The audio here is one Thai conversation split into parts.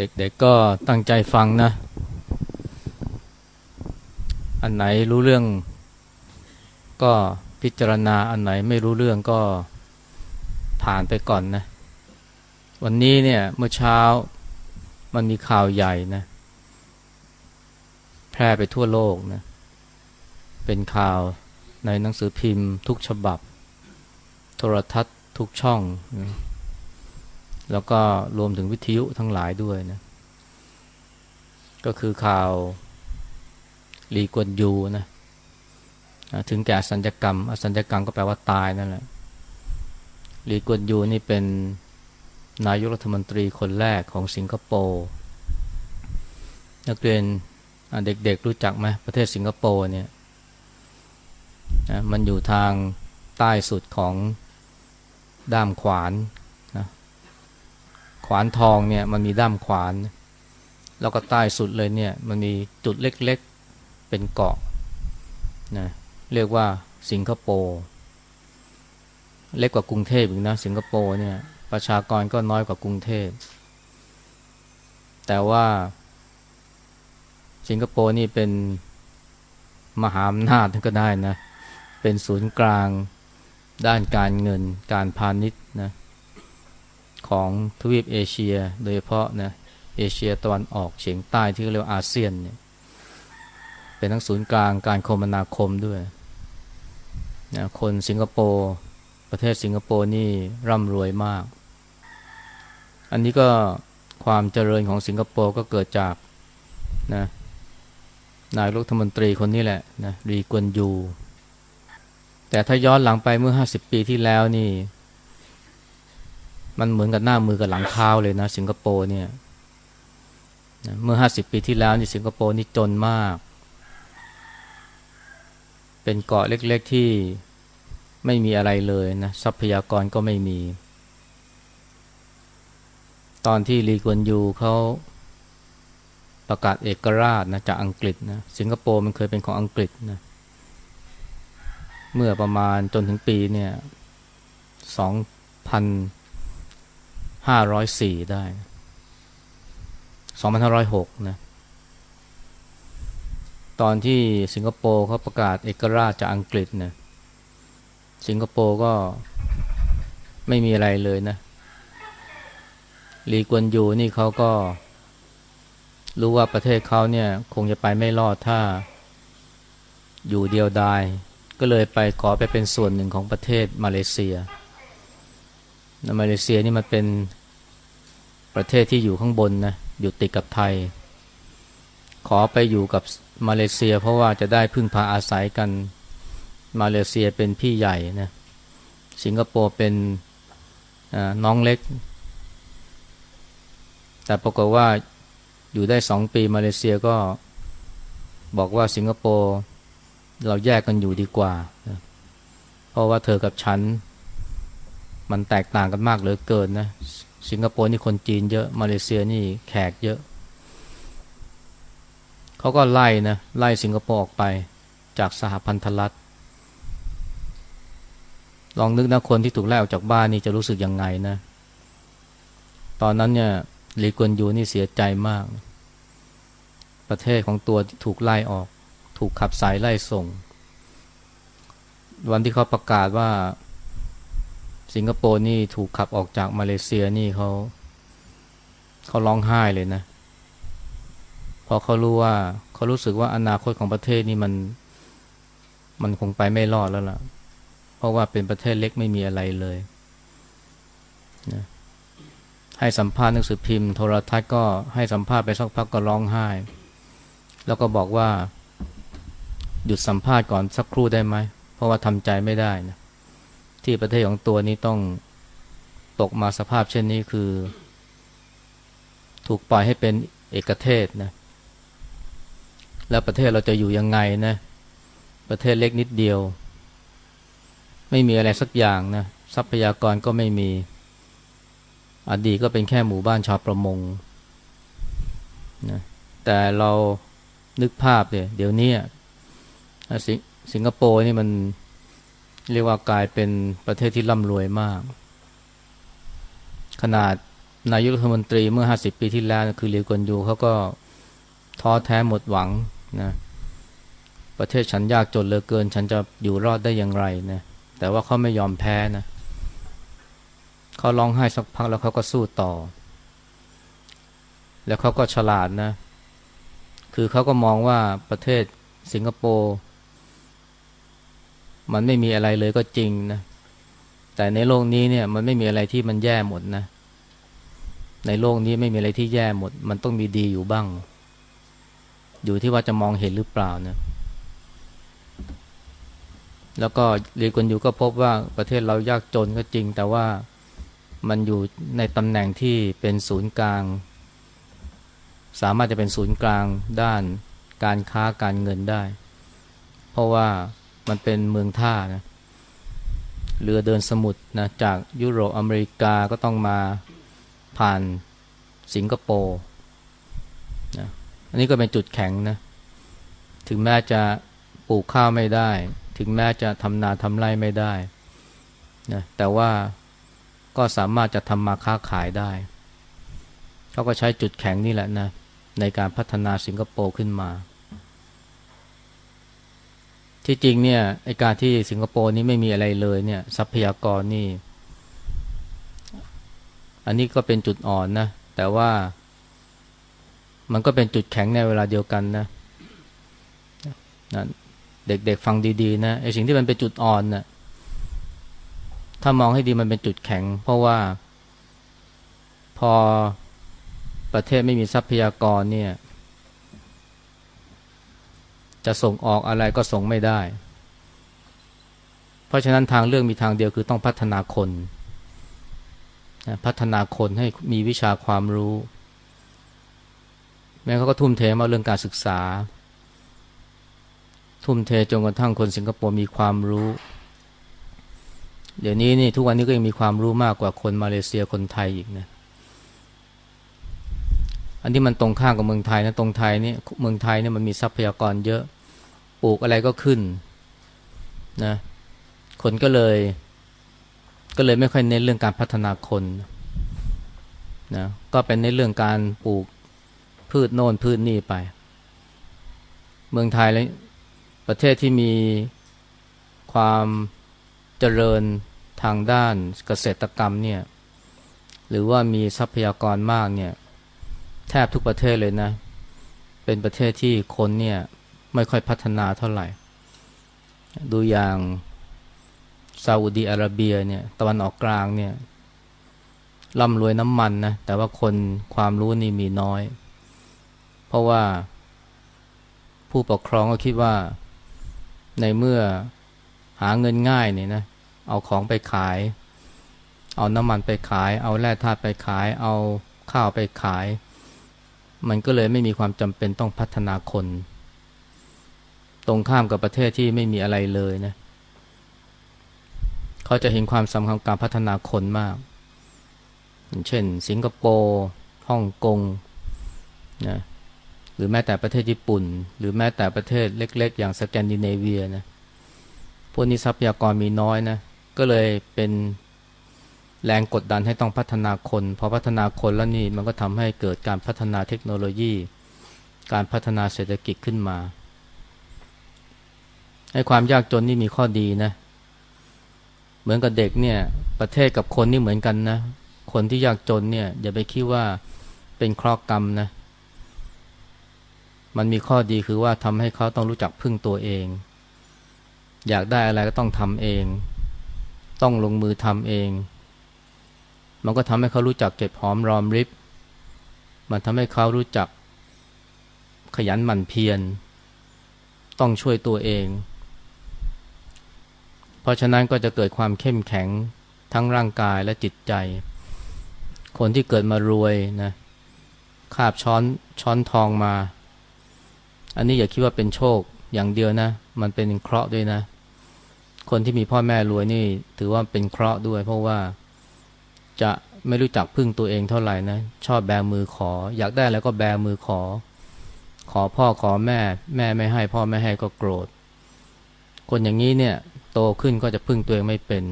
เด็กๆก็ตั้งใจฟังนะ อันไหนรู้เรื่อง ก็พิจารณาอันไหนไม่รู้เรื่องก็ผ่านไปก่อนนะ วันนี้เนี่ยเมื่อเช้ามันมีข่าวใหญ่นะ แพร่ไปทั่วโลกนะ เป็นข่าวในหนังสือพิมพ์ทุกฉบับ โทรทัศน์ทุกช่องนะ แล้วก็รวมถึงวิทยุทั้งหลายด้วยนะ ก็คือข่าวลีกวนยูนะถึงแก่สัญญกรรม อสัญญกรรมก็แปลว่าตายนั่นแหละลีกวนยูนี่เป็นนายกรัฐมนตรีคนแรกของสิงคโปร์นักเรียนเด็กๆรู้จักไหมประเทศสิงคโปร์เนี่ยมันอยู่ทางใต้สุดของด้ามขวาน วานทองเนี่ยมันมีด้ามขวาน แล้วก็ใต้สุดเลยเนี่ยมันมีจุดเล็กๆเป็นเกาะนะเรียกว่าสิงคโปร์เล็กกว่ากรุงเทพอีกนะสิงคโปร์เนี่ยประชากรก็น้อยกว่ากรุงเทพ แต่ว่า สิงคโปร์นี่เป็นมหาอำนาจก็ได้นะ เป็นศูนย์กลางด้านการเงิน การพาณิชย์ ของทวีปเอเชีย โดยเฉพาะนะเอเชียตะวันออกเฉียงใต้ที่เรียกว่าอาเซียนเนี่ยเป็นทั้งศูนย์กลางการคมนาคมด้วยนะคนสิงคโปร์ประเทศสิงคโปร์นี่ร่ำรวยมาก อันนี้ก็ความเจริญของสิงคโปร์ก็เกิดจากนะนายรัฐมนตรีคนนี้แหละนะรีกวนยู แต่ถ้าย้อนหลังไปเมื่อ 50 ปีที่แล้วนี่ มันเหมือนกับหน้ามือกับหลังเท้าเลยนะ สิงคโปร์เนี่ยเมื่อห้าสิบปีที่แล้วนี่สิงคโปร์นี่จนมาก เป็นเกาะเล็กๆที่ไม่มีอะไรเลยนะทรัพยากรก็ไม่มี ตอนที่ลีกวนยูเขาประกาศเอกราชนะจากอังกฤษนะสิงคโปร์มันเคยเป็นของอังกฤษนะเมื่อประมาณจนถึงปีเนี่ยสองพัน ห้าร้อยสี่ได้สองพันห้าร้อยหกนะ ตอนที่สิงคโปร์เขาประกาศเอกราชจากอังกฤษนะสิงคโปร์ก็ไม่มีอะไรเลยนะลีกวนยูนี่เขาก็รู้ว่าประเทศเขาเนี่ยคงจะไปไม่รอดถ้าอยู่เดียวดาย ก็เลยไปขอไปเป็นส่วนหนึ่งของประเทศมาเลเซีย มาเลเซียนี่มันเป็นประเทศที่อยู่ข้างบนนะอยู่ติดกับไทย ขอไปอยู่กับมาเลเซีย เพราะว่าจะได้พึ่งพาอาศัยกันมาเลเซียเป็นพี่ใหญ่นะสิงคโปร์เป็นน้องเล็ก แต่ปรากฏว่าอยู่ได้สองปีมาเลเซียก็บอกว่าสิงคโปร์เราแยกกันอยู่ดีกว่า เพราะว่าเธอกับฉัน มันแตกต่างกันมากเหลือเกินนะ สิงคโปร์นี่คนจีนเยอะ มาเลเซียนี่แขกเยอะ เขาก็ไล่นะ ไล่สิงคโปร์ออกไปจากสหพันธรัฐ ลองนึกนะคนที่ถูกไล่ออกจากบ้านนี่จะรู้สึกยังไงนะ ตอนนั้นเนี่ยลีกวนยูนี่เสียใจมาก ประเทศของตัวถูกไล่ออก ถูกขับสายไล่ส่ง วันที่เขาประกาศว่า สิงคโปร์นี่ถูกขับออกจากมาเลเซียนี่เขาเขาร้องไห้เลยนะเพราะเขารู้ว่าเขารู้สึกว่าอนาคตของประเทศนี่มันมันคงไปไม่รอดแล้วล่ะ เพราะว่าเป็นประเทศเล็กไม่มีอะไรเลยนะให้สัมภาษณ์หนังสือพิมพ์ โทรทัศน์ก็ให้สัมภาษณ์ไปสักพักก็ร้องไห้ แล้วก็บอกว่า หยุดสัมภาษณ์ก่อนสักครู่ได้ไหม เพราะว่าทำใจไม่ได้นะ ที่ประเทศของตัวนี้ต้องตกมาสภาพเช่นนี้คือ ถูกปล่อยให้เป็นเอกเทศนะ แล้วประเทศเราจะอยู่ยังไงนะ ประเทศเล็กนิดเดียว ไม่มีอะไรสักอย่างนะ ทรัพยากรก็ไม่มี อดีตก็เป็นแค่หมู่บ้านชาวประมงนะแต่เรานึกภาพเดี๋ยเดี๋ยวนี้สสิงคโปร์นี่มัน เรียกว่ากลายเป็นประเทศที่ร่ำรวยมาก ขนาดนายกรัฐมนตรีเมื่อห้าสิบปีที่แล้วคือเลียวกวนยูเขาก็ท้อแท้หมดหวังนะประเทศฉันยากจนเหลือเกิน ฉันจะอยู่รอดได้อย่างไรนะแต่ว่าเขาไม่ยอมแพ้นะเขาร้องไห้สักพักแล้วเขาก็สู้ต่อ แล้วเขาก็ฉลาดนะ คือเขาก็มองว่าประเทศสิงคโปร์ มันไม่มีอะไรเลยก็จริงนะแต่ในโลกนี้เนี่ยมันไม่มีอะไรที่มันแย่หมดนะ ในโลกนี้ไม่มีอะไรที่แย่หมด มันต้องมีดีอยู่บ้าง อยู่ที่ว่าจะมองเห็นหรือเปล่านะแล้วก็เรียกคนอยู่ก็พบว่าประเทศเรายากจนก็จริง แต่ว่ามันอยู่ในตำแหน่งที่เป็นศูนย์กลาง สามารถจะเป็นศูนย์กลางด้านการค้าการเงินได้ เพราะว่า มันเป็นเมืองท่านะเรือเดินสมุทรนะจากยุโรปอเมริกาก็ต้องมาผ่านสิงคโปร์นะอันนี้ก็เป็นจุดแข็งนะถึงแม้จะปลูกข้าวไม่ได้ ถึงแม้จะทำนาทำไร่ไม่ได้นะแต่ว่าก็สามารถจะทำมาค้าขายได้เขาก็ใช้จุดแข็งนี่แหละนะในการพัฒนาสิงคโปร์ขึ้นมา ที่จริงเนี่ยไอการที่สิงคโปร์นี้ไม่มีอะไรเลยเนี่ยทรัพยากรนี่ อันนี้ก็เป็นจุดอ่อนนะ แต่ว่ามันก็เป็นจุดแข็งในเวลาเดียวกันนะนะเด็กๆฟังดีๆนะไอสิ่งที่มันเป็นจุดอ่อนนะ่ะถ้ามองให้ดีมันเป็นจุดแข็ง เพราะว่าพอประเทศไม่มีทรัพยากรเนี่ย จะส่งออกอะไรก็ส่งไม่ได้ เพราะฉะนั้นทางเรื่องมีทางเดียวคือต้องพัฒนาคนพัฒนาคนให้มีวิชาความรู้ แม้เขาก็ทุ่มเทมาเรื่องการศึกษา ทุ่มเทจนกระทั่งคนสิงคโปร์มีความรู้ เดี๋ยวนี้นี่ทุกวันนี้ก็ยังมีความรู้มากกว่าคนมาเลเซียคนไทยอีกนะ อันนี้มันตรงข้ามกับเมืองไทยนะตรงไทยนี่เมืองไทยเนี่ยมันมีทรัพยากรเยอะปลูกอะไรก็ขึ้นนะคนก็เลย ก็เลยไม่ค่อยเน้นเรื่องการพัฒนาคนนะก็เป็นในเรื่องการปลูกพืชโน่นพืชนี่ไป เมืองไทยและประเทศที่มีความเจริญทางด้านเกษตรกรรมเนี่ยหรือว่ามีทรัพยากรมากเนี่ย แทบทุกประเทศเลยนะ เป็นประเทศที่คนเนี่ยไม่ค่อยพัฒนาเท่าไหร่ ดูอย่างซาอุดีอาระเบียเนี่ยตะวันออกกลางเนี่ยร่ำรวยน้ำมันนะแต่ว่าคนความรู้นี่มีน้อย เพราะว่าผู้ปกครองก็คิดว่าในเมื่อหาเงินง่ายเนี่ยนะเอาของไปขาย เอาน้ำมันไปขาย เอาแร่ธาตุไปขาย เอาข้าวไปขาย มันก็เลยไม่มีความจำเป็นต้องพัฒนาคน ตรงข้ามกับประเทศที่ไม่มีอะไรเลยนะเขาจะเห็นความสำคัญการพัฒนาคนมาก เช่น สิงคโปร์ฮ่องกงนะหรือแม้แต่ประเทศญี่ปุ่น หรือแม้แต่ประเทศเล็ก ๆ อย่างสแกนดิเนเวียนะพวกนี้ทรัพยากรมีน้อยนะก็เลยเป็น แรงกดดันให้ต้องพัฒนาคนพอพัฒนาคนแล้วนี่มันก็ทำให้เกิดการพัฒนาเทคโนโลยี การพัฒนาเศรษฐกิจขึ้นมาให้ความยากจนนี่มีข้อดีนะ เหมือนกับเด็กเนี่ย ประเทศกับคนนี่เหมือนกันนะ คนที่ยากจนเนี่ยอย่าไปคิดว่าเป็นครอกรรมนะ มันมีข้อดีคือว่าทำให้เขาต้องรู้จักพึ่งตัวเอง อยากได้อะไรก็ต้องทำเอง ต้องลงมือทำเอง มันก็ทำให้เขารู้จักเก็บหอมรอมริบ มันทำให้เขารู้จักขยันหมั่นเพียร ต้องช่วยตัวเอง เพราะฉะนั้นก็จะเกิดความเข้มแข็งทั้งร่างกายและจิตใจ คนที่เกิดมารวยนะคาบช้อนช้อนทองมา อันนี้อย่าคิดว่าเป็นโชคอย่างเดียวนะ มันเป็นเคราะห์ด้วยนะ คนที่มีพ่อแม่รวยนี่ ถือว่าเป็นเคราะห์ด้วย เพราะว่า จะไม่รู้จักพึ่งตัวเองเท่าไหร่นะ ชอบแบมือขอ อยากได้แล้วก็แบมือขอ ขอพ่อขอแม่ แม่ไม่ให้พ่อไม่ให้ก็โกรธ คนอย่างนี้เนี่ย โตขึ้นก็จะพึ่งตัวเองไม่เป็น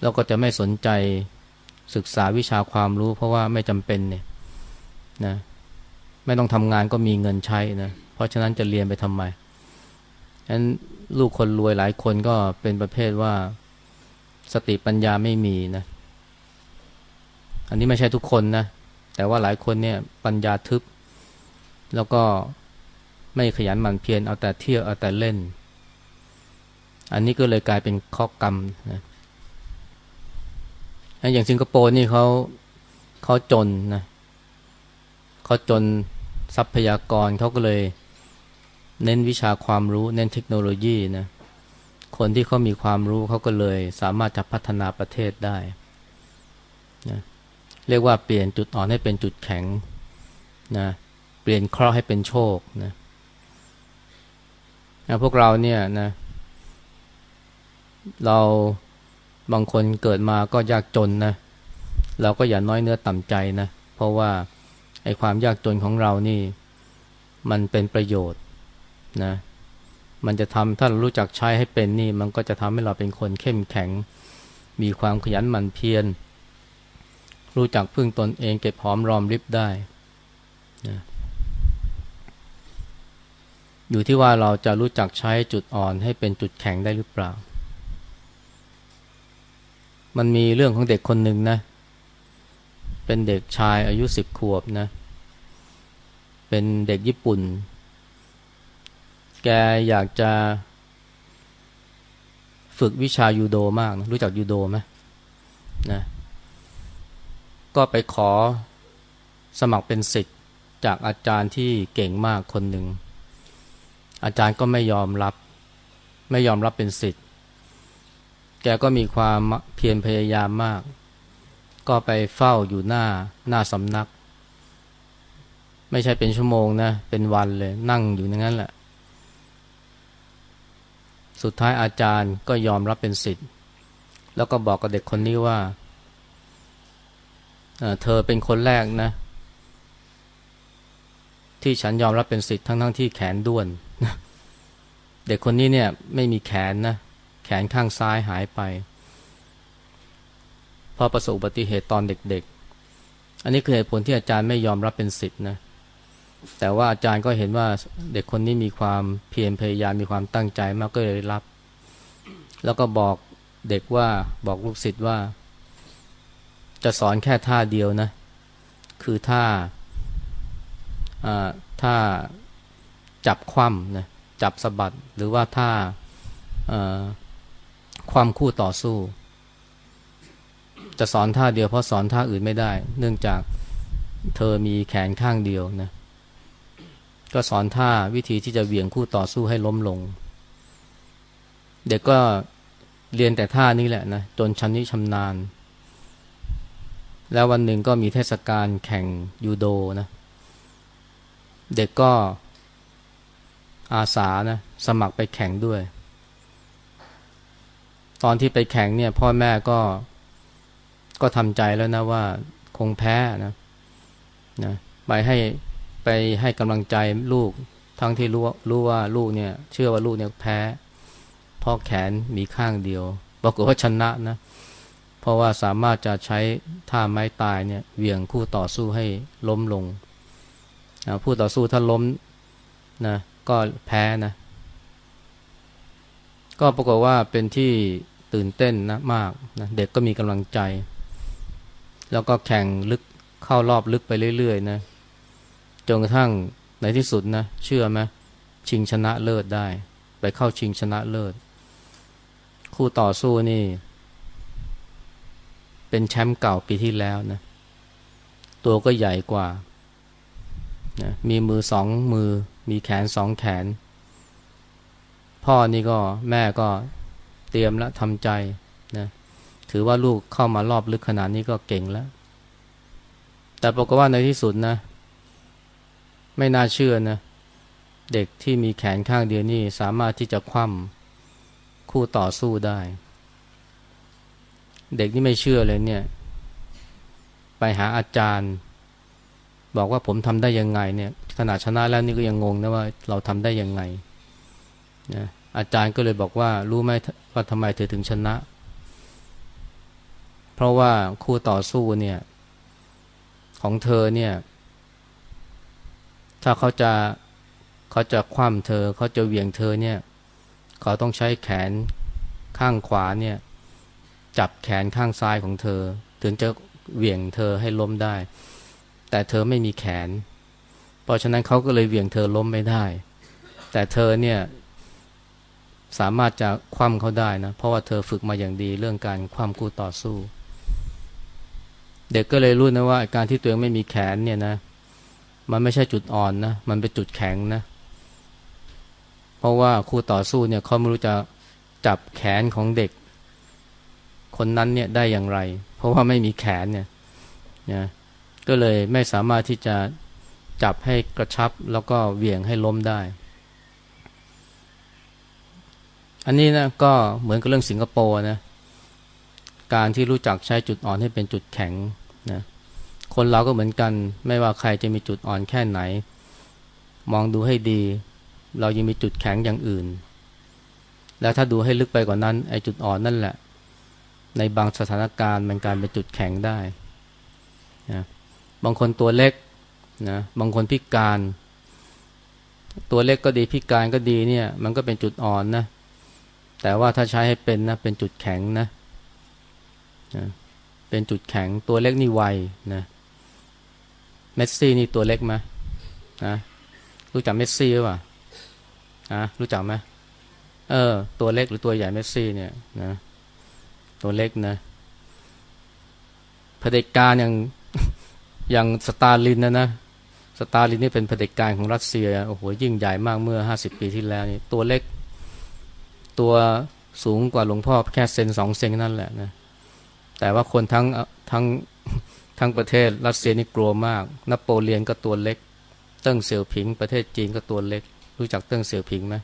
แล้วก็จะไม่สนใจศึกษาวิชาความรู้ เพราะว่าไม่จำเป็นเนี่ยนะไม่ต้องทำงานก็มีเงินใช้นะเพราะฉะนั้นจะเรียนไปทำไมฉะนั้นลูกคนรวยหลายคนก็เป็นประเภทว่าสติปัญญาไม่มีนะ อันนี้ไม่ใช่ทุกคนนะ แต่ว่าหลายคนเนี่ยปัญญาทึบ แล้วก็ไม่ขยันหมั่นเพียรเอาแต่เที่ยวเอาแต่เล่น อันนี้ก็เลยกลายเป็นข้อกรรมนะอย่างสิงคโปร์นี่เขาเขาจนนะเขาจนทรัพยากรเขาก็เลยเน้นวิชาความรู้เน้นเทคโนโลยีนะคนที่เขามีความรู้เขาก็เลยสามารถจะพัฒนาประเทศได้นะ เรียกว่าเปลี่ยนจุดอ่อนให้เป็นจุดแข็งนะเปลี่ยนเคราะห์ให้เป็นโชคนะนะพวกเราเนี่ยนะเราบางคนเกิดมาก็ยากจนนะเราก็อย่าน้อยเนื้อต่ำใจนะเพราะว่าไอ้ความยากจนของเรานี่ มันเป็นประโยชน์นะมันจะทำถ้าเรารู้จักใช้ให้เป็นนี่ มันก็จะทำให้เราเป็นคนเข้มแข็ง มีความขยันหมั่นเพียร รู้จักพึ่งตนเองเก็บหอมรอมริบได้นะอยู่ที่ว่าเราจะรู้จักใช้จุดอ่อนให้เป็นจุดแข็งได้หรือเปล่า มันมีเรื่องของเด็กคนหนึ่งนะ เป็นเด็กชายอายุสิบขวบนะ เป็นเด็กญี่ปุ่น แกอยากจะ ฝึกวิชายูโดมากนะรู้จักยูโดไหมนะ ก็ไปขอสมัครเป็นศิษย์จากอาจารย์ที่เก่งมากคนหนึ่ง อาจารย์ก็ไม่ยอมรับ ไม่ยอมรับเป็นศิษย์แกก็มีความเพียรพยายามมาก ก็ไปเฝ้าอยู่หน้าหน้าสำนัก ไม่ใช่เป็นชั่วโมงนะ เป็นวันเลย นั่งอยู่อย่างนั้นแหละ สุดท้ายอาจารย์ก็ยอมรับเป็นสิทธิ์แล้วก็บอกกับเด็กคนนี้ว่า เธอเป็นคนแรกนะ ที่ฉันยอมรับเป็นสิทธิ์ทั้งทั้งที่แขนด้วน เด็กคนนี้เนี่ยไม่มีแขนนะ แขนข้างซ้ายหายไปพราะประสบอุบัติเหตุตอนเด็ก ๆ อันนี้คือเหตุผลที่อาจารย์ไม่ยอมรับเป็นสิทธิ์นะ แต่ว่าอาจารย์ก็เห็นว่าเด็กคนนี้มีความเพียรพยายามมีความตั้งใจมากก็เลยรับ แล้วก็บอกเด็กว่าบอกลูกศิษย์ว่า จะสอนแค่ท่าเดียวนะ คือท่าท่าจับคว่ำนะจับสะบัดหรือว่าท่าความคู่ต่อสู้ จะสอนท่าเดียวเพราะสอนท่าอื่นไม่ได้ เนื่องจากเธอมีแขนข้างเดียวนะก็สอนท่าวิธีที่จะเหวี่ยงคู่ต่อสู้ให้ล้มลง เด็กก็เรียนแต่ท่านี้แหละนะจนชันนิชำนาญ แล้ววันหนึ่งก็มีเทศกาลแข่งยูโดนะ เด็กก็อาสานะสมัครไปแข่งด้วย ตอนที่ไปแข่งเนี่ยพ่อแม่ก็ก็ทำใจแล้วนะว่าคงแพ้นะนะไปให้ไปให้กำลังใจลูกทั้งที่รู้รู้ว่าลูกเนี่ย เชื่อว่าลูกเนี่ยแพ้เพราะแขนมีข้างเดียวบอกว่าชนะนะเราะว่าสามารถจะใช้ท่าไม้ตายเนี่ยเหวี่ยงคู่ต่อสู้ให้ล้มลงผู้ต่อสู้ถ้าล้มนะก็แพ้นะ ก็ปรากฏว่าเป็นที่ตื่นเต้นนะมากนะเด็กก็มีกำลังใจ แล้วก็แข่งลึกเข้ารอบลึกไปเรื่อยๆนะจนกระทั่งในที่สุดนะเชื่อไหมชิงชนะเลิศได้ ไปเข้าชิงชนะเลิศ คู่ต่อสู้นี่ เป็นแชมป์เก่าปีที่แล้วนะ ตัวก็ใหญ่กว่านะมีมือสองมือ มีแขนสองแขน พ่อนี่ก็แม่ก็เตรียมแล้วทำใจนะถือว่าลูกเข้ามารอบลึกขนาดนี้ก็เก่งแล้ว แต่ปรากฏว่าในที่สุดนะ ไม่น่าเชื่อนะ เด็กที่มีแขนข้างเดียวนี่สามารถที่จะคว่ำคู่ต่อสู้ได้ เด็กนี่ไม่เชื่อเลยเนี่ย ไปหาอาจารย์ บอกว่าผมทำได้ยังไงเนี่ยขนาดชนะแล้วนี่ก็ยังงงนะว่าเราทำได้ยังไงนะอาจารย์ก็เลยบอกว่ารู้ไหมว่าทำไมเธอถึงชนะ เพเพราะว่าคู่ต่อสู้เนี่ย ของเธอเนี่ย ถ้าเขาจะเขาจะคว่ำเธอเขาจะเหวี่ยงเธอเนี่ย เขาต้องใช้แขนข้างขวาเนี่ย จับแขนข้างซ้ายของเธอ ถึงจะเหวี่ยงเธอให้ล้มได้ แต่เธอไม่มีแขน เพราะฉะนั้นเขาก็เลยเหวี่ยงเธอล้มไม่ได้ แต่เธอเนี่ยสามารถจะคว่ำเขาได้นะ เพราะว่าเธอฝึกมาอย่างดีเรื่องการคว่ำคู่ต่อสู้ เด็กก็เลยรู้นะว่าการที่ตัวเองไม่มีแขนเนี่ยนะ มันไม่ใช่จุดอ่อนนะ มันเป็นจุดแข็งนะ เพราะว่าคู่ต่อสู้เนี่ยเขาไม่รู้จะจับแขนของเด็ก คนนั้นเนี่ยได้อย่างไร เพราะว่าไม่มีแขนเนี่ยนะก็เลยไม่สามารถที่จะจับให้กระชับแล้วก็เหวี่ยงให้ล้มได้ อันนี้นะก็เหมือนกับเรื่องสิงคโปร์นะการที่รู้จักใช้จุดอ่อนให้เป็นจุดแข็งนะคนเราก็เหมือนกันไม่ว่าใครจะมีจุดอ่อนแค่ไหน มองดูให้ดี เรายังมีจุดแข็งอย่างอื่น แล้วถ้าดูให้ลึกไปกว่านั้นไอ้จุดอ่อนนั่นแหละ ในบางสถานการณ์มันการเป็นจุดแข็งได้นะบางคนตัวเล็กนะบางคนพิการ ตัวเล็กก็ดีพิการก็ดีเนี่ย มันก็เป็นจุดอ่อนนะ แต่ว่าถ้าใช้ให้เป็นนะ เป็นจุดแข็งนะนะ เป็นจุดแข็งตัวเล็กนี่ไวนะเมสซี่นี่ตัวเล็กไหมนะรู้จักเมสซี่หรือเปล่านะรู้จักไหมเออ ตัวเล็กหรือตัวใหญ่เมสซี่เนี่ยนะ ตัวเล็กนะเผด็จการอย่างอย่างสตาลินนะนะสตาลินนี่เป็นเผด็จการของรัสเซียโอ้โหยิ่งใหญ่มากเมื่อห้าสิบปีที่แล้วนี่ตัวเล็ก ตัวสูงกว่าหลวงพ่อแค่เซนสองเซนนั่นแหละนะแต่ว่าคนทั้งทั้งทั้งประเทศรัสเซียนี่กลัวมากนโปเลียนก็ตัวเล็ก เติ้งเสี่ยวผิง ประเทศจีนก็ตัวเล็ก รู้จักเติ้งเสี่ยวผิงไหม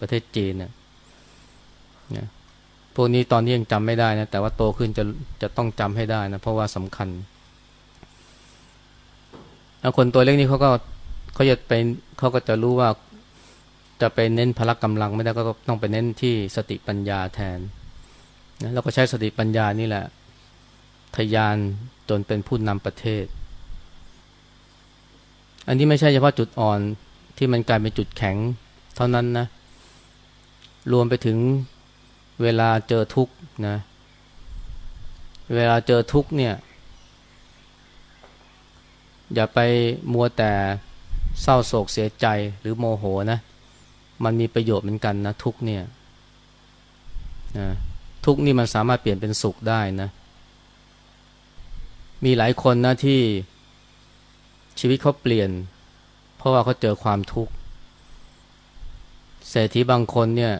ประเทศจีนเนี่ยนะ พวกนี้ตอนนี้ยังจำไม่ได้นะแต่ว่าโตขึ้นจะจะต้องจำให้ได้นะเพราะว่าสำคัญแล้วคนตัวเล็กนี่เขาก็เขาจะเป็นเขาก็จะรู้ว่าจะไปเน้นพละกำลังไม่ได้ก็ต้องไปเน้นที่สติปัญญาแทนนะแล้วก็ใช้สติปัญญานี่แหละ ทยานจนเป็นผู้นำประเทศ อันนี้ไม่ใช่เฉพาะจุดอ่อนที่มันกลายเป็นจุดแข็งเท่านั้นนะ รวมไปถึง เวลาเจอทุกข์นะ เวลาเจอทุกข์เนี่ย อย่าไปมัวแต่เศร้าโศกเสียใจหรือโมโหนะ มันมีประโยชน์เหมือนกันนะทุกเนี่ยนะทุกนี่มันสามารถเปลี่ยนเป็นสุขได้นะ มีหลายคนนะที่ชีวิตเขาเปลี่ยน เพราะว่าเขาเจอความทุกข์เศรษฐีบางคนเนี่ย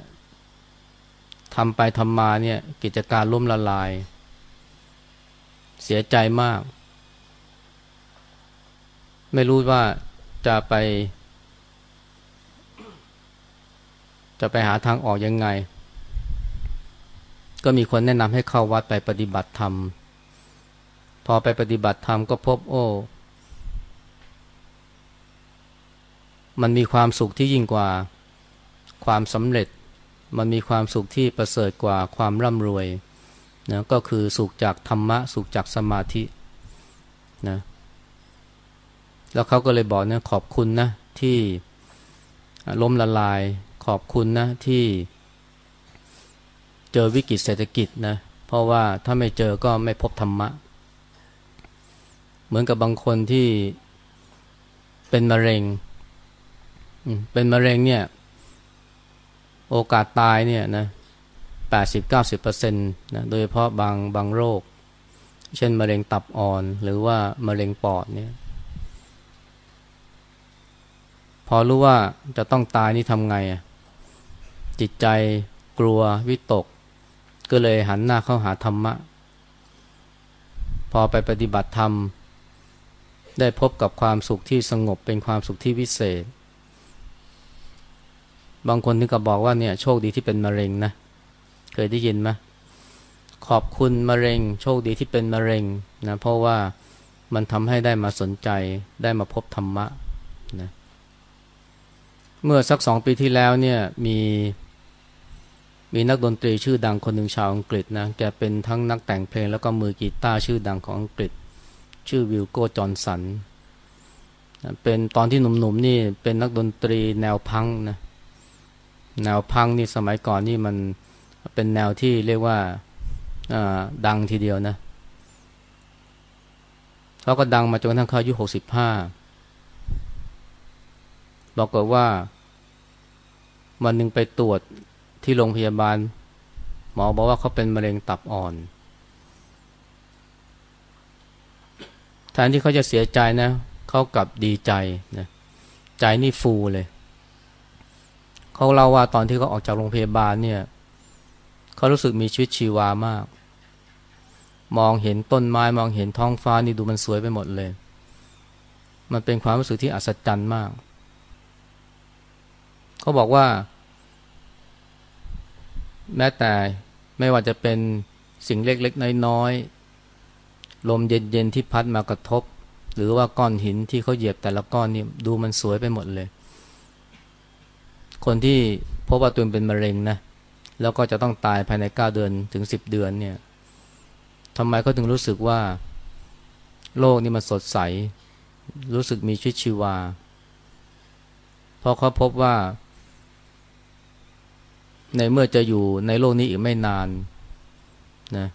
ทำไปทำมาเนี่ยกิจการล่มละลาย เสียใจมาก ไม่รู้ว่าจะไป จะไปหาทางออกยังไง ก็มีคนแนะนำให้เข้าวัดไปปฏิบัติธรรม พอไปปฏิบัติธรรมก็พบโอ้ มันมีความสุขที่ยิ่งกว่าความสำเร็จ มันมีความสุขที่ประเสริฐกว่าความร่ำรวยนะก็คือสุขจากธรรมะ สุขจากสมาธินะแล้วเขาก็เลยบอกเนี่ยขอบคุณนะที่ล้มละลาย ขอบคุณนะที่เจอวิกฤตเศรษฐกิจนะเพราะว่าถ้าไม่เจอก็ไม่พบธรรมะ เหมือนกับบางคนที่เป็นมะเร็งเป็นมะเร็งเนี่ย โอกาสตายเนี่ยนะแปดสิบเก้าสิบเปอร์เซ็นต์นะโดยเฉพาะบางบางโรค เช่นมะเร็งตับอ่อน หรือว่ามะเร็งปอดเนี่ย พอรู้ว่าจะต้องตายนี่ทำไงอะจิตใจกลัววิตก ก็เลยหันหน้าเข้าหาธรรมะ พอไปปฏิบัติธรรม ได้พบกับความสุขที่สงบเป็นความสุขที่วิเศษ บางคนถึงกับบอกว่าเนี่ยโชคดีที่เป็นมะเร็งนะ เคยได้ยินไหมขอบคุณมะเร็ง โชคดีที่เป็นมะเร็งนะเพราะว่ามันทำให้ได้มาสนใจได้มาพบธรรมะนะเมื่อสักสองปีที่แล้วเนี่ยมีมีนักดนตรีชื่อดังคนหนึ่งชาวอังกฤษนะแกเป็นทั้งนักแต่งเพลงแล้วก็มือกีตาร์ชื่อดังของอังกฤษ ชื่อวิลโกจอห์นสันเป็นตอนที่หนุ่มๆนี่เป็นนักดนตรีแนวพังนะ แนวพังนี่สมัยก่อนนี่มันเป็นแนวที่เรียกว่าดังทีเดียวนะเขาก็ดังมาจนกระทั่งเขาอายุหกสิบห้าบอกกว่า วันหนึ่งไปตรวจที่โรงพยาบาล หมอบอกว่าเขาเป็นมะเร็งตับอ่อนแทนที่เขาจะเสียใจนะเขากลับดีใจนะใจนี่ฟูเลย เขาเล่าว่าตอนที่เขาออกจากโรงพยาบาลเนี่ยเขารู้สึกมีชีวิตชีวามาก มองเห็นต้นไม้มองเห็นท้องฟ้านี่ดูมันสวยไปหมดเลย มันเป็นความรู้สึกที่อัศจรรย์มาก เขาบอกว่า แม้แต่ไม่ว่าจะเป็นสิ่งเล็กๆน้อยๆลมเย็นๆที่พัดมากระทบ หรือว่าก้อนหินที่เขาเหยียบแต่ละก้อนนี่ดูมันสวยไปหมดเลย คนที่พบว่าตัวเองเป็นมะเร็งนะแล้วก็จะต้องตายภายในเก้าเดือนถึงสิบเดือนเนี่ยทำไมเขาถึงรู้สึกว่า โลกนี้มันสดใส รู้สึกมีชีวิตชีวาเพราะเขาพบว่า ในเมื่อจะอยู่ในโลกนี้อีกไม่นานนะ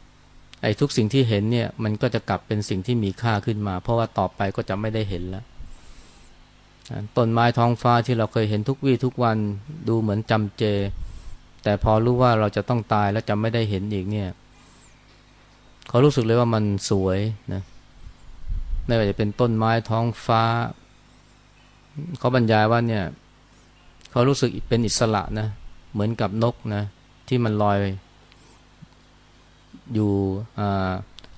ไอ้ทุกสิ่งที่เห็นเนี่ย มันก็จะกลับเป็นสิ่งที่มีค่าขึ้นมา เพราะว่าต่อไปก็จะไม่ได้เห็นแล้ว ต้นไม้ท้องฟ้าที่เราเคยเห็นทุกวี่ทุกวันดูเหมือนจำเจ แต่พอรู้ว่าเราจะต้องตายแล้วจะไม่ได้เห็นอีกเนี่ยเขารู้สึกเลยว่ามันสวยนะไม่ว่าจะเป็นต้นไม้ท้องฟ้า เขาบรรยายว่าเนี่ยเขารู้สึกเป็นอิสระนะเหมือนกับนกนะที่มันลอยอยู่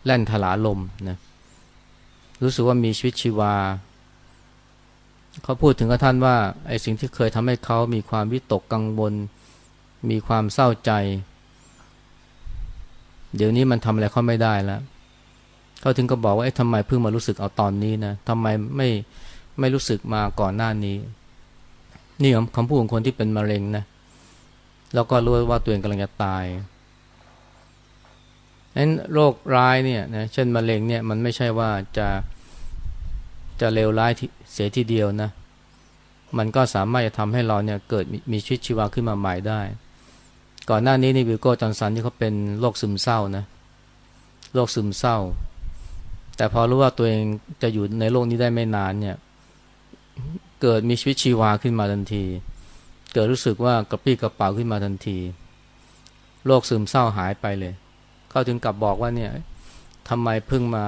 แล่นถลาลมนะรู้สึกว่ามีชีวิตชีวา เขาพูดถึงกับท่านว่าไอ้สิ่งที่เคยทำให้เขามีความวิตกกังวลมีความเศร้าใจ เดี๋ยวนี้มันทำอะไรเขาไม่ได้แล้วเขาถึงก็บอกว่าเอ๊ะทำไมเพิ่งมารู้สึกเอาตอนนี้นะทำไมไม่ไม่รู้สึกมาก่อนหน้านี้ นี่คำพูดของคนที่เป็นมะเร็งนะแล้วก็รู้ว่าตัวเองกำลังจะตายนั้นโรคร้ายเนี่ยนะเช่นมะเร็งเนี่ยมันไม่ใช่ว่าจะจะเลวร้ายที่ เสียทีเดียวนะ มันก็สามารถจะทำให้เราเนี่ยเกิดมีชีวิตชีวาขึ้นมาใหม่ได้ ก่อนหน้านี้นี่วิลโก้จอนสันที่เขาเป็นโรคซึมเศร้านะโรคซึมเศร้า แต่พอรู้ว่าตัวเองจะอยู่ในโลกนี้ได้ไม่นานเนี่ย เกิดมีชีวิตชีวาขึ้นมาทันที เกิดรู้สึกว่ากระปี้กระเป๋าขึ้นมาทันทีโรคซึมเศร้าหายไปเลย เขาถึงกลับบอกว่าเนี่ยทำไมเพิ่งมา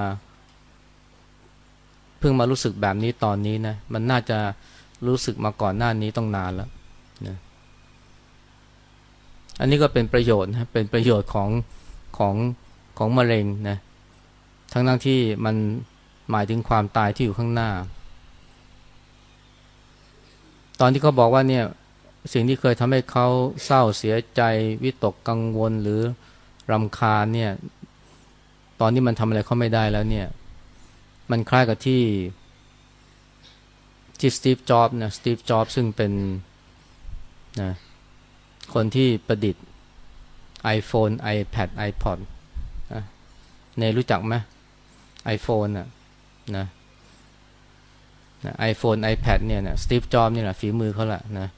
พิ่งมารู้สึกแบบนี้ตอนนี้นะมันน่าจะรู้สึกมาก่อนหน้านี้ต้องนานแล้วนะอันนี้ก็เป็นประโยชน์นะเป็นประโยชน์ของของของมะเร็งนะทั้งทั้งที่มันหมายถึงความตายที่อยู่ข้างหน้า ตอนที่เขาบอกว่าเนี่ยสิ่งที่เคยทำให้เขาเศร้าเสียใจวิตกกังวลหรือรำคาญเนี่ย ตอนนี้มันทำอะไรเขาไม่ได้แล้วเนี่ย มันคล้ายกับที่ที่สตีฟจ็อบส์นะสตีฟจ็อบส์ซึ่งเป็นนะคนที่ประดิษฐ์ iPhone iPad iPod ในรู้จักไหม iPhone น่ะนะไอโฟนไอแพดเนี่ยนะสตีฟจ็อบนี่แหละฝีมือเขาแหละนะ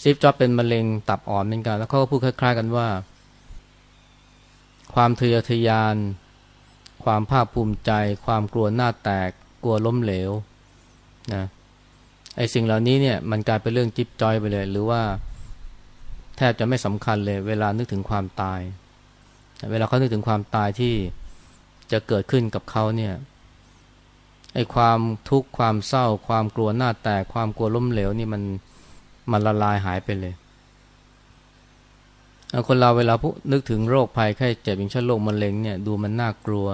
สตีฟจ็อบเป็นมะเร็งตับอ่อนเหมือนกัน แล้วเขาก็พูดคล้ายๆกันว่า ความทะเยอทะยาน ความภาคภูมิใจ ความกลัวหน้าแตก กลัวล้มเหลวนะไอสิ่งเหล่านี้เนี่ยมันกลายเป็นเรื่องจิ๊บจอยไปเลย หรือว่าแทบจะไม่สำคัญเลย เวลานึกถึงความตาย เวลาเขานึกถึงความตายที่จะเกิดขึ้นกับเขาเนี่ยไอ้ความทุกข์ความเศร้า ความกลัวหน้าแตก ความกลัวล้มเหลวนี่มันมันละลายหายไปเลยคนเราเวลาพูนึกถึงโรคภัยไข้เจ็บอย่างเช่นโรคมะเร็งเนี่ยดูมันน่ากลัว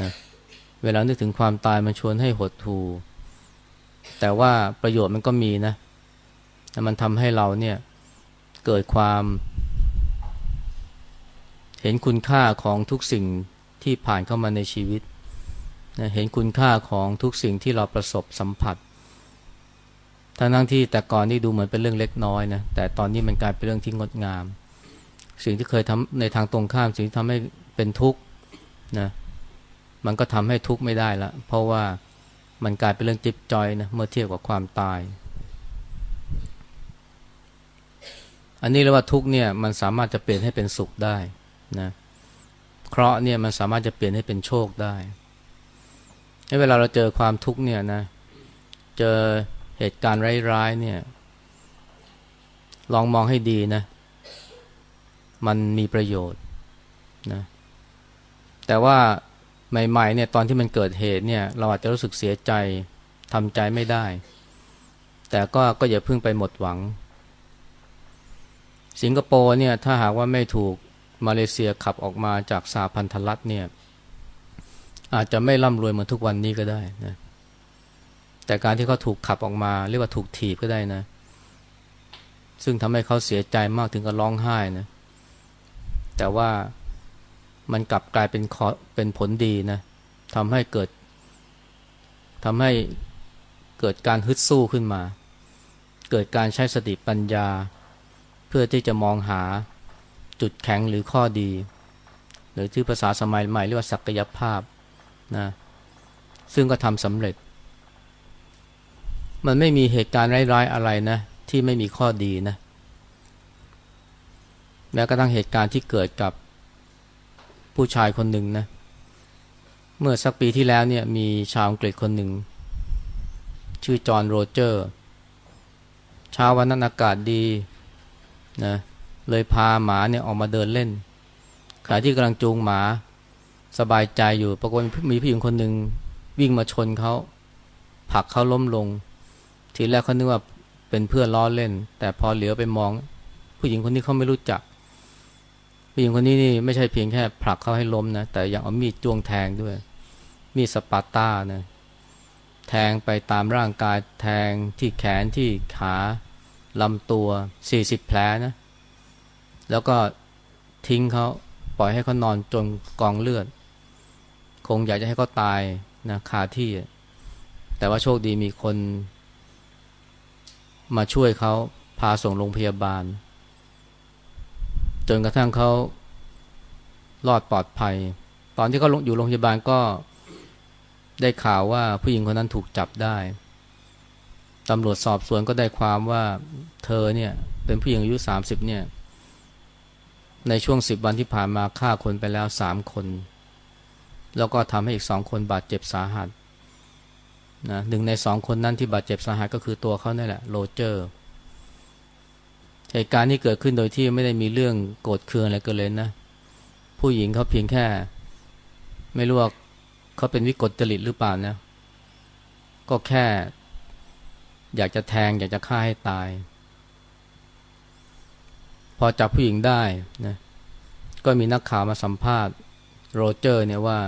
นะเวลานึกถึงความตายมันชวนให้หดหู่แต่ว่าประโยชน์มันก็มีนะมันทำให้เราเนี่ยเกิดความ เห็นคุณค่าของทุกสิ่งที่ผ่านเข้ามาในชีวิตนะเห็นคุณค่าของทุกสิ่งที่เราประสบสัมผัสทั้งทั้งที่แต่ก่อนนี่ดูเหมือนเป็นเรื่องเล็กน้อยนะแต่ตอนนี้มันกลายเป็นเรื่องที่งดงาม สิ่งที่เคยทำในทางตรงข้ามสิ่งที่ทำให้เป็นทุกข์นะ มันก็ทำให้ทุกข์ไม่ได้ละ เพราะว่ามันกลายเป็นเรื่องจิบจอยนะเมื่อเทียบกับความตาย อันนี้เรียกว่าทุกข์เนี่ยมันสามารถจะเปลี่ยนให้เป็นสุขได้นะเคราะห์เนี่ยมันสามารถจะเปลี่ยนให้เป็นโชคได้ให้เวลาเราเจอความทุกข์เนี่ยนะ เจอเหตุการณ์ร้ายๆเนี่ย ลองมองให้ดีนะ มันมีประโยชน์นะ แต่ว่า ใหม่ๆเนี่ยตอนที่มันเกิดเหตุเนี่ยเราอาจจะรู้สึกเสียใจทำใจไม่ได้ แต่ก็ก็อย่าเพิ่งไปหมดหวัง สิงคโปร์เนี่ยถ้าหากว่าไม่ถูกมาเลเซียขับออกมาจากสาพันธรัฐเนี่ยอาจจะไม่ร่ำรวยเหมือนทุกวันนี้ก็ได้นะแต่การที่เขาถูกขับออกมาเรียกว่าถูกถีบก็ได้นะ ซึ่งทำให้เขาเสียใจมากถึงกับร้องไห้นะแต่ว่า มันกลับกลายเป็นขอเป็นผลดีนะทำให้เกิดทำให้เกิดการฮึดสู้ขึ้นมา เกิดการใช้สติปัญญา เพื่อที่จะมองหาจุดแข็งหรือข้อดี หรือที่ภาษาสมัยใหม่เรียกว่าศักยภาพนะซึ่งก็ทำสำเร็จ มันไม่มีเหตุการณ์ร้ายๆอะไรนะ ที่ไม่มีข้อดีนะแม้กระทั่งเหตุการณ์ที่เกิดกับ ผู้ชายคนหนึ่งนะ เมื่อสักปีที่แล้วเนี่ยมีชาวอังกฤษคนหนึ่ง ชื่อจอห์นโรเจอร์เช้าวันนั้นอากาศดีนะเลยพาหมาเนี่ยออกมาเดินเล่น ขณะที่กำลังจูงหมาสบายใจอยู่ปรากฏมีผู้หญิงคนหนึ่งวิ่งมาชนเขาผลักเขาล้มลง ทีแรกเขานึกว่าเป็นเพื่อนล้อเล่น แต่พอเหลียวไปมอง ผู้หญิงคนนี้เขาไม่รู้จัก ผู้หญิงคนนี้นี่ไม่ใช่เพียงแค่ผลักเขาให้ล้มนะแต่ยังเอามีดจ้วงแทงด้วย มีดสปาร์ต้านะแทงไปตามร่างกายแทงที่แขนที่ขาลำตัวสี่สิบแผลนะแล้วก็ทิ้งเขาปล่อยให้เขานอนจนกองเลือด คงอยากจะให้เขาตายนะคาที่ แต่ว่าโชคดีมีคน มาช่วยเขาพาส่งโรงพยาบาล จนกระทั่งเขารอดปลอดภัย ตอนที่เขาอยู่โรงพยาบาลก็ได้ข่าวว่าผู้หญิงคนนั้นถูกจับได้ตำรวจสอบสวนก็ได้ความว่าเธอเนี่ย เป็นผู้หญิงอายุสามสิบเนี่ย ในช่วงสิบวันที่ผ่านมาฆ่าคนไปแล้วสามคน แล้วก็ทำให้อีกสองคนบาดเจ็บสาหัสนะหนึ่งในสองคนนั้นที่บาดเจ็บสาหัสก็คือตัวเขาเนี่แหละโรเจอร์ เหตุการณ์ที่เกิดขึ้นโดยที่ไม่ได้มีเรื่องโกรธเคืองอะไรกันเลยนะ ผู้หญิงเขาเพียงแค่ ไม่รู้ว่าเขาเป็นวิกลจริตหรือเปล่านะ ก็แค่ อยากจะแทง อยากจะฆ่าให้ตาย พอจับผู้หญิงได้นะก็มีนักข่าวมาสัมภาษณ์โรเจอร์ เนี่ยว่า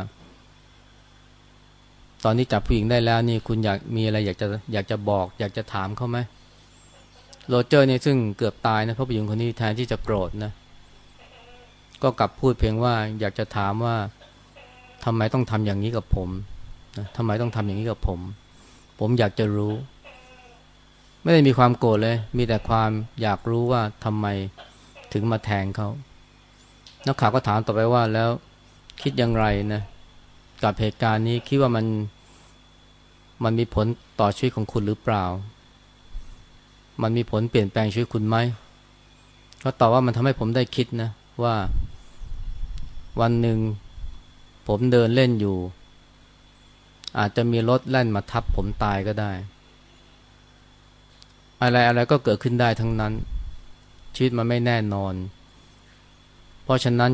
ตอนนี้จับผู้หญิงได้แล้วนี่คุณอยากมีอะไรอยากจะอยากจะบอก อยากจะถามเขาไหม โรเจอร์เนี่ยซึ่งเกือบตายนะเพราะผู้หญิงคนนี้แทนที่จะโกรธนะก็กลับพูดเพียงว่าอยากจะถามว่าทำไมต้องทำอย่างนี้กับผมนะทำไมต้องทำอย่างนี้กับผม ผมอยากจะรู้ ไม่ได้มีความโกรธเลย มีแต่ความอยากรู้ว่าทำไมถึงมาแทงเขานักข่าวก็ถามต่อไปว่าแล้วคิดอย่างไรนะกับเหตุการณ์นี้คิดว่ามันมันมีผลต่อชีวิตของคุณหรือเปล่า มันมีผลเปลี่ยนแปลงชีวิตคุณไหมก็ตอบว่ามันทำให้ผมได้คิดนะ ว่าวันหนึ่งผมเดินเล่นอยู่ อาจจะมีรถแล่นมาทับผมตายก็ได้ อะไรอะไรก็เกิดขึ้นได้ทั้งนั้น ชีวิตมันไม่แน่นอน เพราะฉะนั้น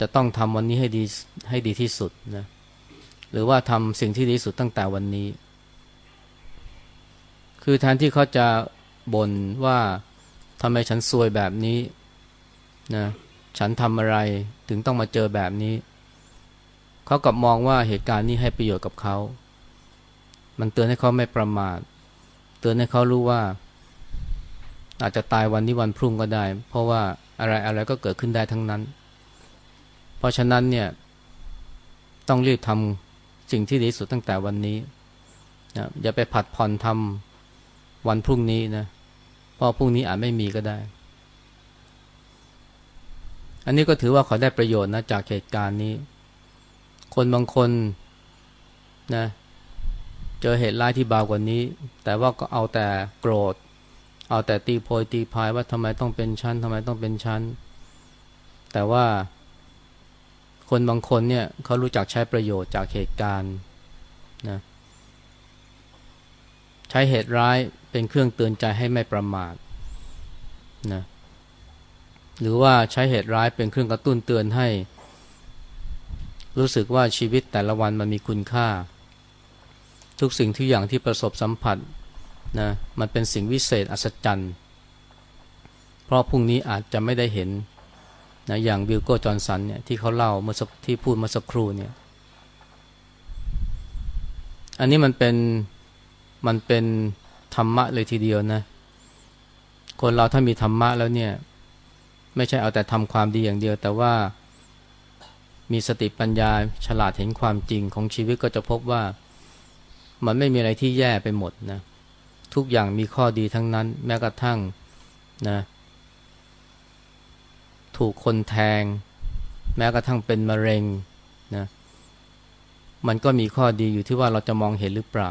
จะต้องทำวันนี้ให้ดีให้ดีที่สุดนะหรือว่าทำสิ่งที่ดีสุดตั้งแต่วันนี้ คือแทนที่เขาจะบ่นว่าทำไมฉันซวยแบบนี้นะฉันทำอะไรถึงต้องมาเจอแบบนี้ เขากลับมองว่าเหตุการณ์นี้ให้ประโยชน์กับเขา มันเตือนให้เขาไม่ประมาท เตือนให้เขารู้ว่า อาจจะตายวันนี้วันพรุ่งก็ได้ เพราะว่าอะไรอะไรก็เกิดขึ้นได้ทั้งนั้น เพราะฉะนั้นเนี่ย ต้องรีบทำสิ่งที่ดีสุดตั้งแต่วันนี้นะอย่าไปผัดผ่อนทำ วันพรุ่งนี้นะเพราะพรุ่งนี้อาจไม่มีก็ได้ อันนี้ก็ถือว่าเขาได้ประโยชน์นะจากเหตุการณ์นี้ คนบางคนนะเจอเหตุร้ายที่บากว่านี้ แต่ว่าก็เอาแต่โกรธ เอาแต่ตีโพยตีพายว่าทำไมต้องเป็นชั้นทำไมต้องเป็นชั้น แต่ว่าคนบางคนเนี่ยเขารู้จักใช้ประโยชน์จากเหตุการณ์นะใช้เหตุร้าย เป็นเครื่องเตือนใจให้ไม่ประมาทนะหรือว่าใช้เหตุร้ายเป็นเครื่องกระตุ้นเตือนให้ รู้สึกว่าชีวิตแต่ละวันมันมีคุณค่า ทุกสิ่งทุกอย่างที่ประสบสัมผัสนะมันเป็นสิ่งวิเศษอัศจรรย์เพราะพรุ่งนี้อาจจะไม่ได้เห็นนะอย่างวิลโก้จอห์นสันเนี่ยที่เขาเล่าเมื่อที่พูดเมื่อสักครู่เนี่ยอันนี้มันเป็นมันเป็น ธรรมะเลยทีเดียวนะ คนเราถ้ามีธรรมะแล้วเนี่ย ไม่ใช่เอาแต่ทำความดีอย่างเดียว แต่ว่ามีสติปัญญาฉลาดเห็นความจริงของชีวิตก็จะพบว่ามันไม่มีอะไรที่แย่ไปหมดนะ ทุกอย่างมีข้อดีทั้งนั้น แม้กระทั่งนะถูกคนแทง แม้กระทั่งเป็นมะเร็งนะมันก็มีข้อดีอยู่ที่ว่าเราจะมองเห็นหรือเปล่า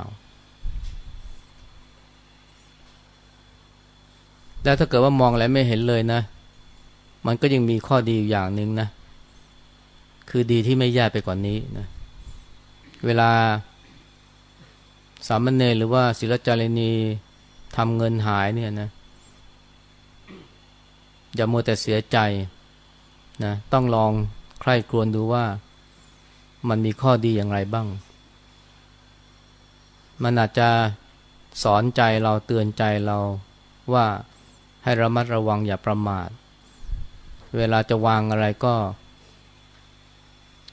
แล้วถ้าเกิดว่ามองอะไรไม่เห็นเลยนะ มันก็ยังมีข้อดีอยู่อย่างหนึ่งนะ คือดีที่ไม่แย่ไปกว่านนี้นะ เวลาสามเณรหรือว่าศิลจารณีทำเงินหายเนี่ยนะ อย่ามัวแต่เสียใจนะ ต้องลองใคร่ครวญดูว่ามันมีข้อดีอย่างไรบ้าง มันอาจจะสอนใจเราเตือนใจเราว่า ให้ระมัดระวังอย่าประมาท เวลาจะวางอะไรก็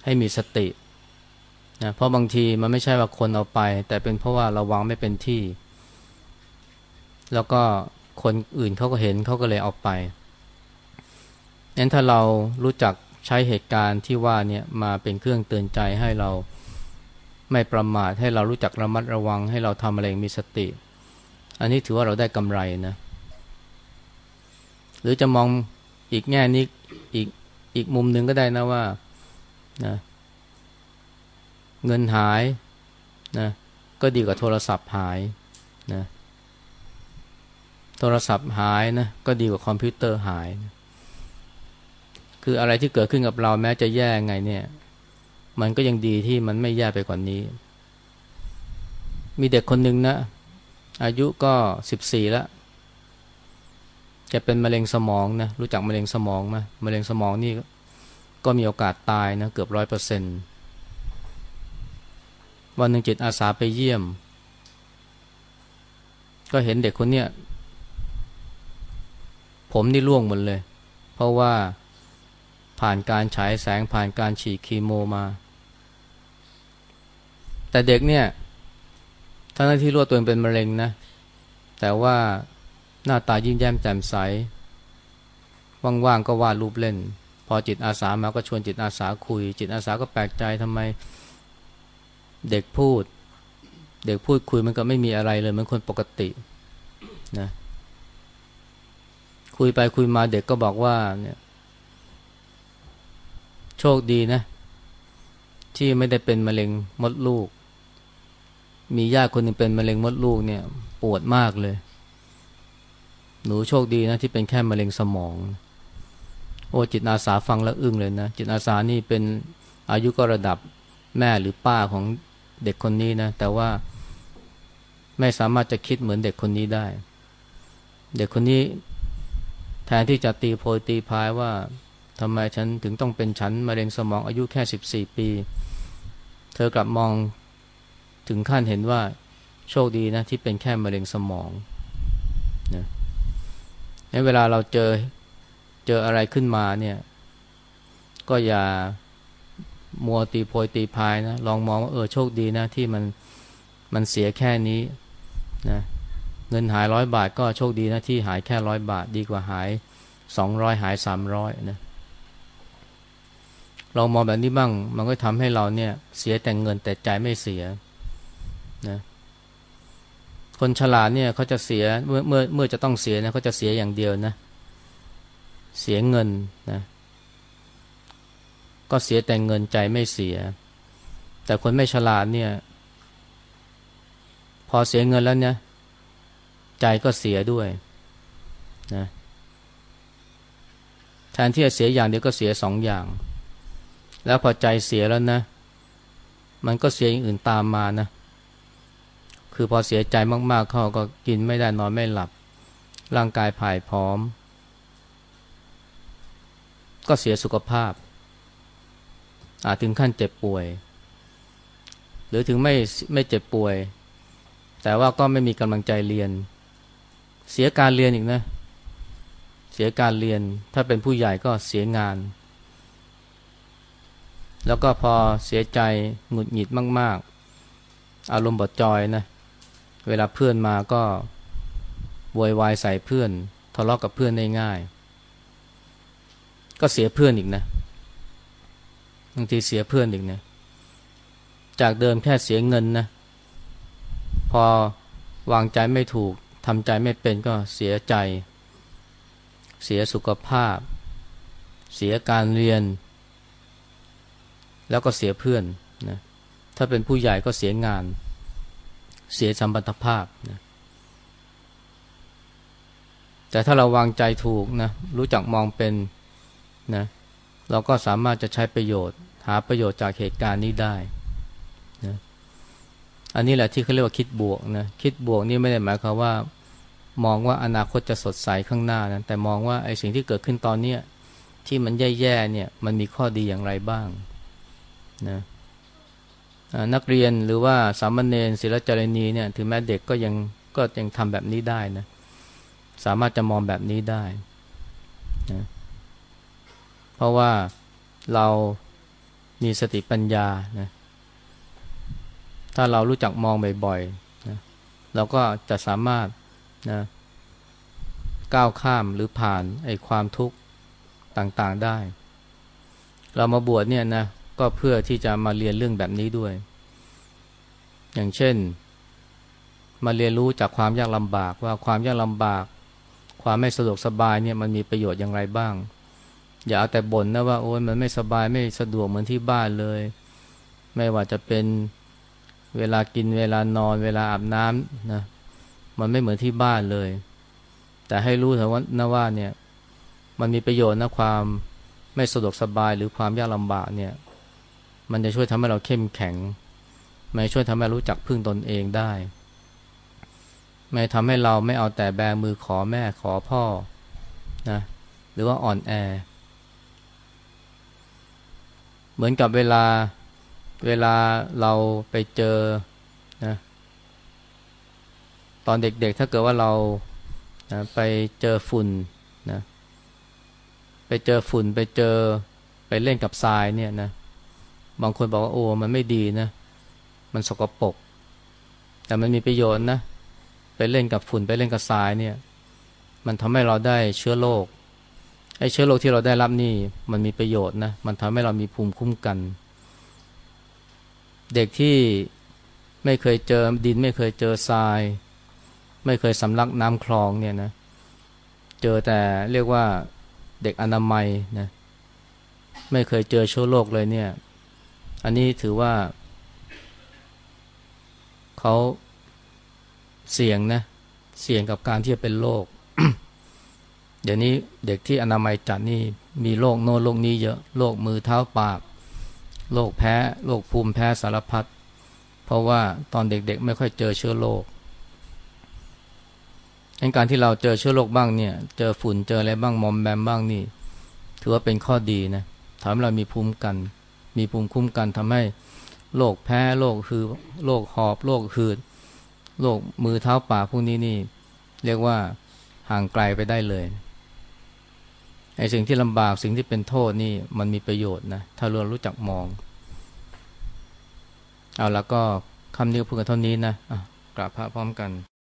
ให้มีสตินะเพราะบางทีมันไม่ใช่ว่าคนเอาไป แต่เป็นเพราะว่าเราวางไม่เป็นที่ แล้วก็คนอื่นเขาก็เห็นเขาก็เลยเอาไปนั้นถ้าเรารู้จักใช้เหตุการณ์ที่ว่าเนี่ยมาเป็นเครื่องเตือนใจให้เราไม่ประมาทให้เรารู้จักระมัดระวัง ให้เราทำอะไรมีสติ อันนี้ถือว่าเราได้กำไรนะ หรือจะมองอีกแง่นี้อีกอีกมุมหนึ่งก็ได้นะว่านะเงินหายนะก็ดีกว่าโทรศัพท์หายนะโทรศัพท์หายนะก็ดีกว่าคอมพิวเตอร์หายนะคืออะไรที่เกิดขึ้นกับเราแม้จะแย่ไงเนี่ย มันก็ยังดีที่มันไม่แย่ไปกว่านี้ มีเด็กคนหนึ่งนะ อายุก็สิบสี่แล้ว แกเป็นมะเร็งสมองนะรู้จักมะเร็งสมองไหมมะเร็งสมองนี่ก็มีโอกาสตายนะเกือบร้อยเปอร์เซ็นวันหนึ่งจิตอาสาไปเยี่ยม ก็เห็นเด็กคนเนี้ยผมนี่ร่วงหมดเลย เพราะว่าผ่านการฉายแสงผ่านการฉีดคีโมมา แต่เด็กเนี่ยทั้งที่รู้ตัวเองเป็นมะเร็งนะ แต่ว่า หน้าตายิ้มแย้มแจ่มใส ว่างๆก็วาดรูปเล่น พอจิตอาสามาก็ชวนจิตอาสาคุย จิตอาสาก็แปลกใจทำไม เด็กพูด เด็กพูดคุยมันก็ไม่มีอะไรเลยเหมือนคนปกตินะคุยไปคุยมาเด็กก็บอกว่าเนี่ยโชคดีนะ ที่ไม่ได้เป็นมะเร็งมดลูก มีญาติคนหนึ่งเป็นมะเร็งมดลูกเนี่ย ปวดมากเลย หนูโชคดีนะที่เป็นแค่มะเร็งสมอง โอ้จิตอาสาฟังแล้วอึ้งเลยนะ จิตอาสานี่เป็นอายุก็ระดับแม่หรือป้าของเด็กคนนี้นะ แต่ว่าไม่สามารถจะคิดเหมือนเด็กคนนี้ได้ เด็กคนนี้แทนที่จะตีโพยตีพายว่าทำไมฉันถึงต้องเป็นฉันมะเร็งสมองอายุแค่สิบสี่ปี เธอกลับมองถึงขั้นเห็นว่าโชคดีนะที่เป็นแค่มะเร็งสมองนะ ในเวลาเราเจอเจออะไรขึ้นมาเนี่ย ก็อย่ามัวตีโพยตีพายนะ ลองมองว่าเออโชคดีนะที่มันมันเสียแค่นี้นะเงินหายร้อยบาทก็โชคดีนะที่หายแค่ร้อยบาทดีกว่าหายสองร้อยหายสามร้อยนะเรามองแบบนี้บ้าง มันก็ทำให้เราเนี่ย เสียแต่เงินแต่ใจไม่เสียนะ คนฉลาดเนี่ยเขาจะเสียเมื่อเมื่อเมื่อจะต้องเสียนะเขาจะเสียอย่างเดียวนะ เสียเงินนะก็เสียแต่เงินใจไม่เสีย แต่คนไม่ฉลาดเนี่ย พอเสียเงินแล้วเนี่ย ใจก็เสียด้วยนะแทนที่จะเสียอย่างเดียวก็เสียสองอย่าง แล้วพอใจเสียแล้วนะ มันก็เสียอย่างอื่นตามมานะ คือพอเสียใจมากๆเขาก็กินไม่ได้นอนไม่หลับ ร่างกายผ่ายพร้อม ก็เสียสุขภาพ อาจถึงขั้นเจ็บป่วย หรือถึงไม่ไม่เจ็บป่วย แต่ว่าก็ไม่มีกำลังใจเรียน เสียการเรียนอีกนะ เสียการเรียนถ้าเป็นผู้ใหญ่ก็เสียงาน แล้วก็พอเสียใจหงุดหงิดมาก ๆอารมณ์บดจอยนะ เวลาเพื่อนมาก็วอยวายใส่เพื่อนทะเลาะกกับเพื่อนได้ง่าย ก็เสียเพื่อนอีกนะบางทีเสียเพื่อนอีกนะจากเดิมแค่เสียเงินนะ พอวางใจไม่ถูกทำใจไม่เป็นก็เสียใจ เสียสุขภาพ เสียการเรียน แล้วก็เสียเพื่อนนะถ้าเป็นผู้ใหญ่ก็เสียงาน เสียสัมพันธภาพนะแต่ถ้าเราวางใจถูกนะรู้จักมองเป็นนะเราก็สามารถจะใช้ประโยชน์ หาประโยชน์จากเหตุการณ์นี้ได้นะอันนี้แหละที่เขาเรียกว่าคิดบวกนะคิดบวกนี่ไม่ได้หมายความว่า มองว่าอนาคตจะสดใสข้างหน้านะแต่มองว่าไอ้สิ่งที่เกิดขึ้นตอนเนี้ยที่มันแย่ๆเนี่ยมันมีข้อดีอย่างไรบ้างนะ นักเรียนหรือว่าสามเณรศิลจารณีเนี่ยถึงแม้เด็กก็ยังก็ยังทำแบบนี้ได้นะสามารถจะมองแบบนี้ได้นะเพราะว่าเรามีสติปัญญานะถ้าเรารู้จักมองบ่อยๆนะเราก็จะสามารถนะก้าวข้ามหรือผ่านไอ้ความทุกข์ต่างๆได้ เรามาบวชเนี่ยนะ ก็เพื่อที่จะมาเรียนเรื่องแบบนี้ด้วย อย่างเช่น มาเรียนรู้จากความยากลำบากว่าความยากลำบาก ความไม่สะดวกสบายเนี่ยมันมีประโยชน์อย่างไรบ้าง อย่าเอาแต่บ่นนะว่าโอ้ยมันไม่สบายไม่สะดวกเหมือนที่บ้านเลย ไม่ว่าจะเป็นเวลากินเวลานอน เวลาอาบน้ำนะมันไม่เหมือนที่บ้านเลย แต่ให้รู้เถอะว่านะว่าเนี่ยมันมีประโยชน์นะความไม่สะดวกสบายหรือความยากลำบากเนี่ย มันจะช่วยทำให้เราเข้มแข็งไม่ช่วยทำให้รู้จักพึ่งตนเองได้ไม่ทำให้เราไม่เอาแต่แบมือขอแม่ขอพ่อนะหรือว่าอ่อนแอ เหมือนกับเวลาเวลาเราไปเจอนะตอนเด็กๆ ถ้าเกิดว่าเรานะไปเจอฝุ่นนะไปเจอฝุ่นไปเจอไปเล่นกับทรายเนี่ยนะ บางคนบอกว่าโอ้มันไม่ดีนะ มันสกปรกแต่มันมีประโยชน์นะ ไปเล่นกับฝุ่นไปเล่นกับทรายเนี่ย มันทำให้เราได้เชื้อโรคไอ้เชื้อโรคที่เราได้รับนี่ มันมีประโยชน์นะ มันทำให้เรามีภูมิคุ้มกัน เด็กที่ไม่เคยเจอดินไม่เคยเจอทราย ไม่เคยสำลักน้ำคลองเนี่ยนะ เจอแต่เรียกว่าเด็กอนามัยนะ ไม่เคยเจอเชื้อโรคเลยเนี่ย อันนี้ถือว่า เขาเสี่ยงนะ เสี่ยงกับการที่จะเป็นโรคเดี๋ยวนี้เด็กที่อนามัยจัดนี่มีโรคโน้โรคนี้เยอะโรคมือเท้าปากโรคแพ้โรคภูมิแพ้สารพัดเพราะว่าตอนเด็กๆ ไม่ค่อยเจอเชื้อโรคการที่เราเจอเชื้อโรคบ้างเนี่ย เจอฝุ่นเจออะไรบ้างมอมแบมบ้างนี่ ถือว่าเป็นข้อดีนะทำให้เรามีภูมิกัน มีภูมิคุ้มกันทำให้โรคแพ้โรคคือโรคหอบโรคหืดโรคมือเท้าปากพวกนี้นี่ เรียกว่าห่างไกลไปได้เลยไอ้สิ่งที่ลำบากสิ่งที่เป็นโทษนี่มันมีประโยชน์นะถ้าเรารู้จักมอง เอาแล้วก็คำนี้พูดกันเท่านี้นะะกราบพระพร้อมกัน